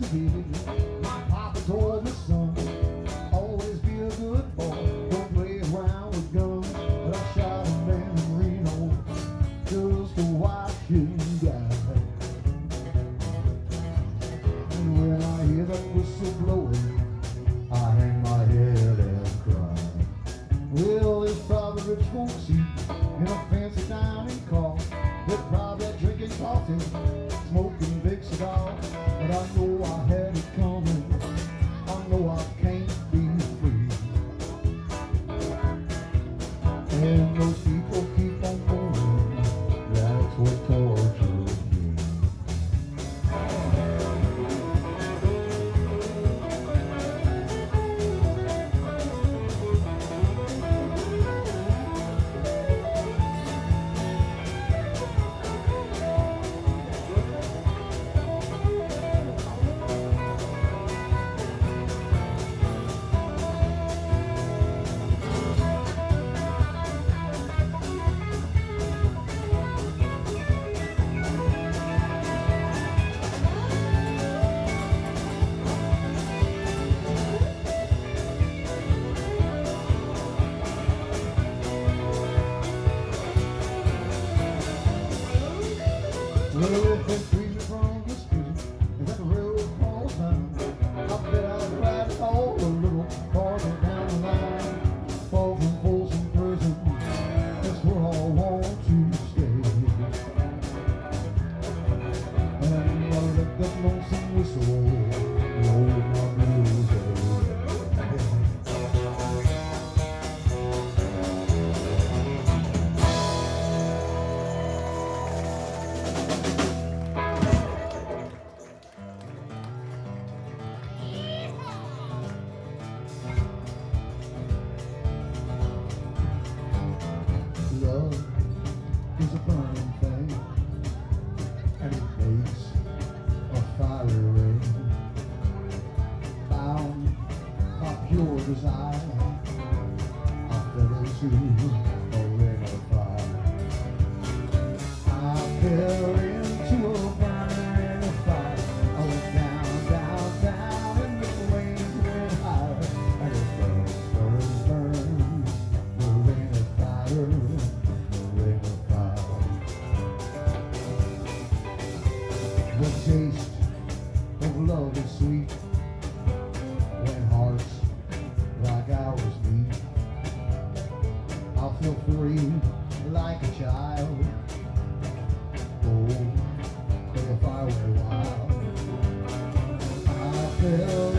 to be. Amigos. Little soon. hell.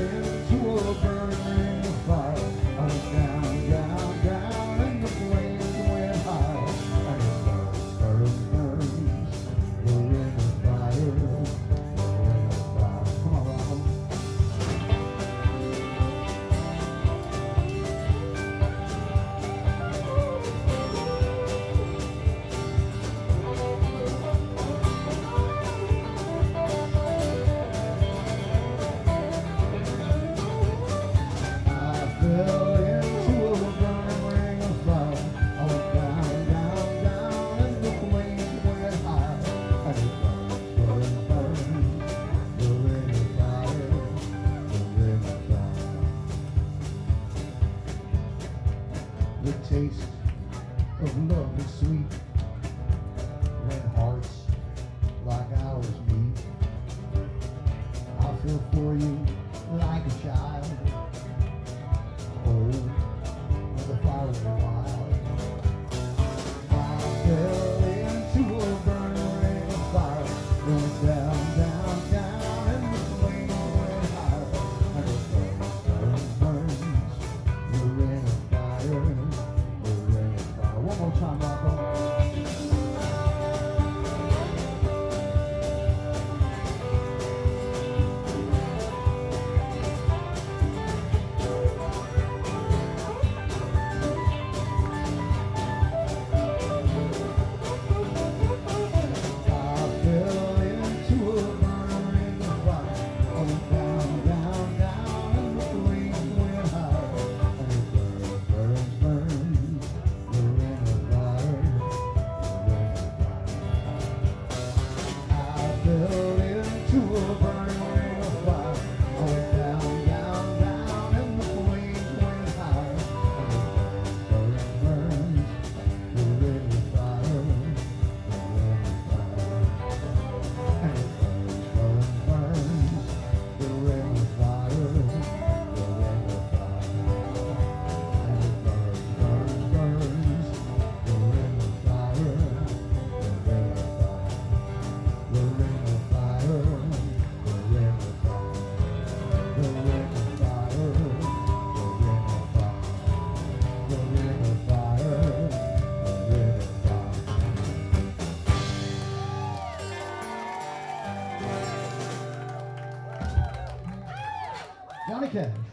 The taste of love is sweet when hearts like ours meet. I feel for you like a child. Oh, the flowers wild. Podcast.